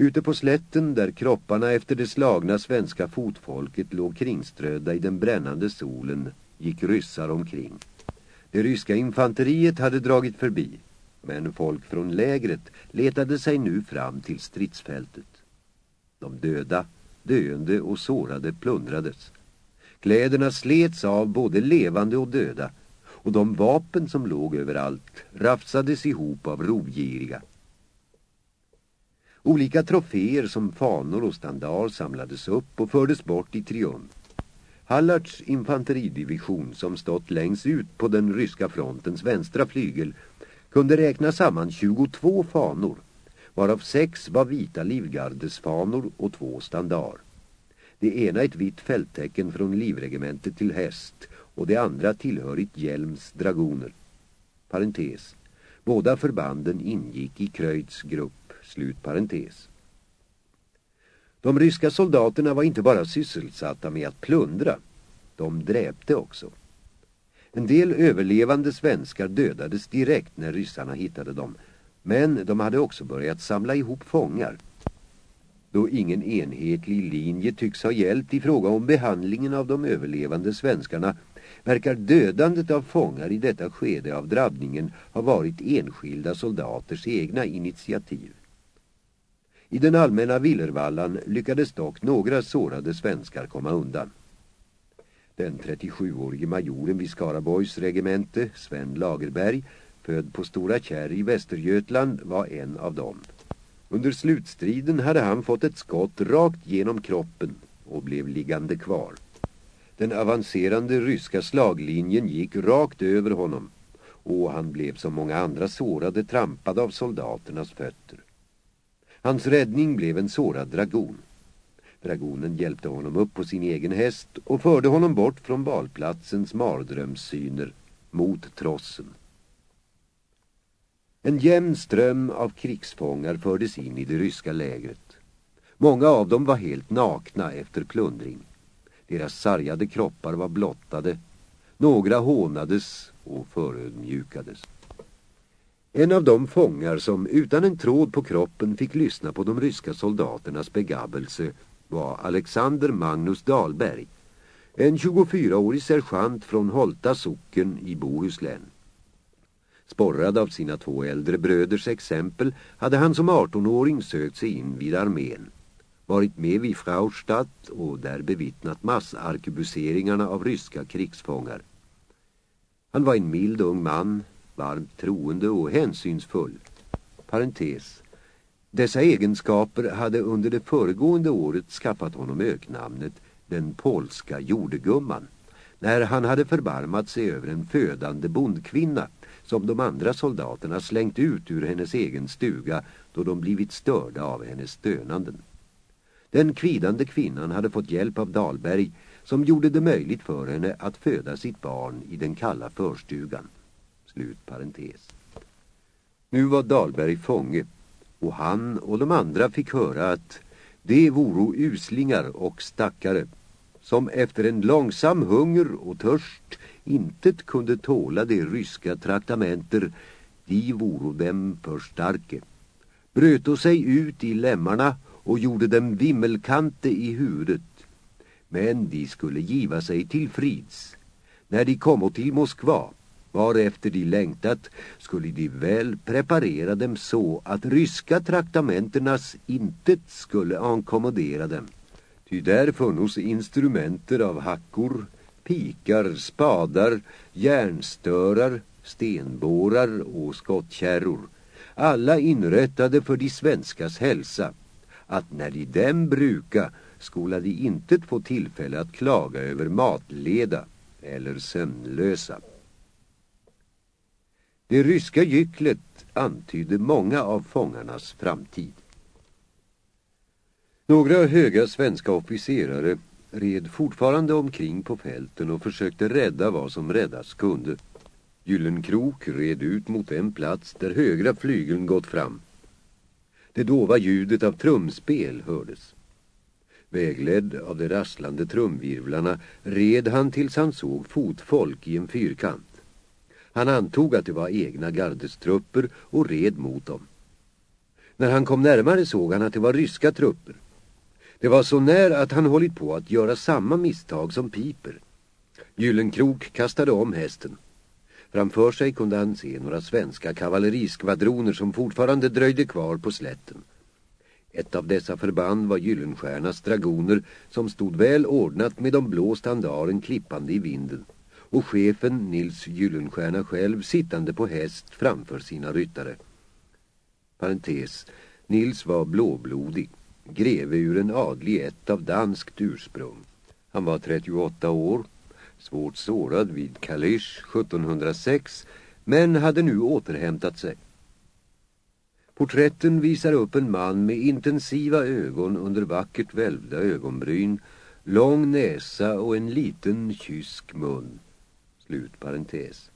Ute på slätten där kropparna efter det slagna svenska fotfolket låg kringströdda i den brännande solen gick ryssar omkring. Det ryska infanteriet hade dragit förbi, men folk från lägret letade sig nu fram till stridsfältet. De döda, döende och sårade plundrades. Kläderna slets av både levande och döda och de vapen som låg överallt rafsades ihop av rovgiriga. Olika troféer som fanor och standar samlades upp och fördes bort i triumf. Hallards infanteridivision som stått längst ut på den ryska frontens vänstra flygel kunde räkna samman 22 fanor, varav sex var vita livgardesfanor och två standar. Det ena ett vitt fälttecken från livregementet till häst och det andra tillhörigt Hjelms dragoner. Parentes. Båda förbanden ingick i Kröjts grupp. Slut parentes. De ryska soldaterna var inte bara sysselsatta med att plundra. De dräpte också. En del överlevande svenskar dödades direkt när ryssarna hittade dem. Men de hade också börjat samla ihop fångar. Då ingen enhetlig linje tycks ha hjälpt i fråga om behandlingen av de överlevande svenskarna verkar dödandet av fångar i detta skede av drabbningen ha varit enskilda soldaters egna initiativ. I den allmänna villervallan lyckades dock några sårade svenskar komma undan. Den 37-årige majoren vid Skaraborgs regemente, Sven Lagerberg, född på Stora Kärr i Västergötland, var en av dem. Under slutstriden hade han fått ett skott rakt genom kroppen och blev liggande kvar. Den avancerande ryska slaglinjen gick rakt över honom och han blev som många andra sårade trampad av soldaternas fötter. Hans räddning blev en sårad dragon. Dragonen hjälpte honom upp på sin egen häst och förde honom bort från valplatsens mardrömssyner mot trossen. En jämn ström av krigsfångar fördes in i det ryska lägret. Många av dem var helt nakna efter plundring. Deras sargade kroppar var blottade. Några hånades och förödmjukades. En av de fångar som utan en tråd på kroppen fick lyssna på de ryska soldaternas begabelse var Alexander Magnus Dahlberg, en 24-årig sergeant från Holta socken i Bohuslän. Sporrad av sina två äldre bröders exempel hade han som 18-åring sökt sig in vid armén. Varit med vid Fraustadt och där bevittnat massarkebuseringarna av ryska krigsfångar. Han var en mild ung man, varmt troende och hänsynsfull. Parentes. Dessa egenskaper hade under det föregående året skaffat honom öknamnet den polska jordegumman när han hade förbarmat sig över en födande bondkvinna som de andra soldaterna slängt ut ur hennes egen stuga då de blivit störda av hennes stönanden. Den kvidande kvinnan hade fått hjälp av Dalberg som gjorde det möjligt för henne att föda sitt barn i den kalla förstugan. Slut parentes. Nu var Dalberg fånge och han och de andra fick höra att det voro uslingar och stackare som efter en långsam hunger och törst intet kunde tåla de ryska traktamenter de voro dem för starke. Bröt sig ut i lämmarna och gjorde dem vimmelkante i huvudet. Men de skulle giva sig till frids. När de kom till Moskva, varefter de längtat, skulle de väl preparera dem så att ryska traktamenternas intet skulle ankommodera dem. Ty där funnos instrumenter av hackor, pikar, spadar, järnstörar, stenbårar och skottkärror. Alla inrättade för de svenskas hälsa. Att när de dem bruka skola de intet få tillfälle att klaga över matleda eller sömnlösa. Det ryska gycklet antydde många av fångarnas framtid. Några höga svenska officerare red fortfarande omkring på fälten och försökte rädda vad som räddas kunde. Gyllenkrok red ut mot en plats där högra flygeln gått fram. Det dova ljudet av trumspel hördes. Vägledd av de rasslande trumvirvlarna red han tills han såg fotfolk i en fyrkant. Han antog att det var egna gardestrupper och red mot dem. När han kom närmare såg han att det var ryska trupper. Det var så när att han hållit på att göra samma misstag som Piper. Gyllenkrok kastade om hästen. Framför sig kunde han se några svenska kavalleriskvadroner som fortfarande dröjde kvar på slätten. Ett av dessa förband var Gyllenstjärnas dragoner som stod väl ordnat med de blå standaren klippande i vinden och chefen Nils Gyllenstierna själv sittande på häst framför sina ryttare. Parentes, Nils var blåblodig, greve ur en adlig ett av danskt ursprung. Han var 38 år, svårt sårad vid Kalish 1706 men hade nu återhämtat sig. Porträtten visar upp en man med intensiva ögon under vackert välvda ögonbryn, lång näsa och en liten kysk mun. Slut parentes.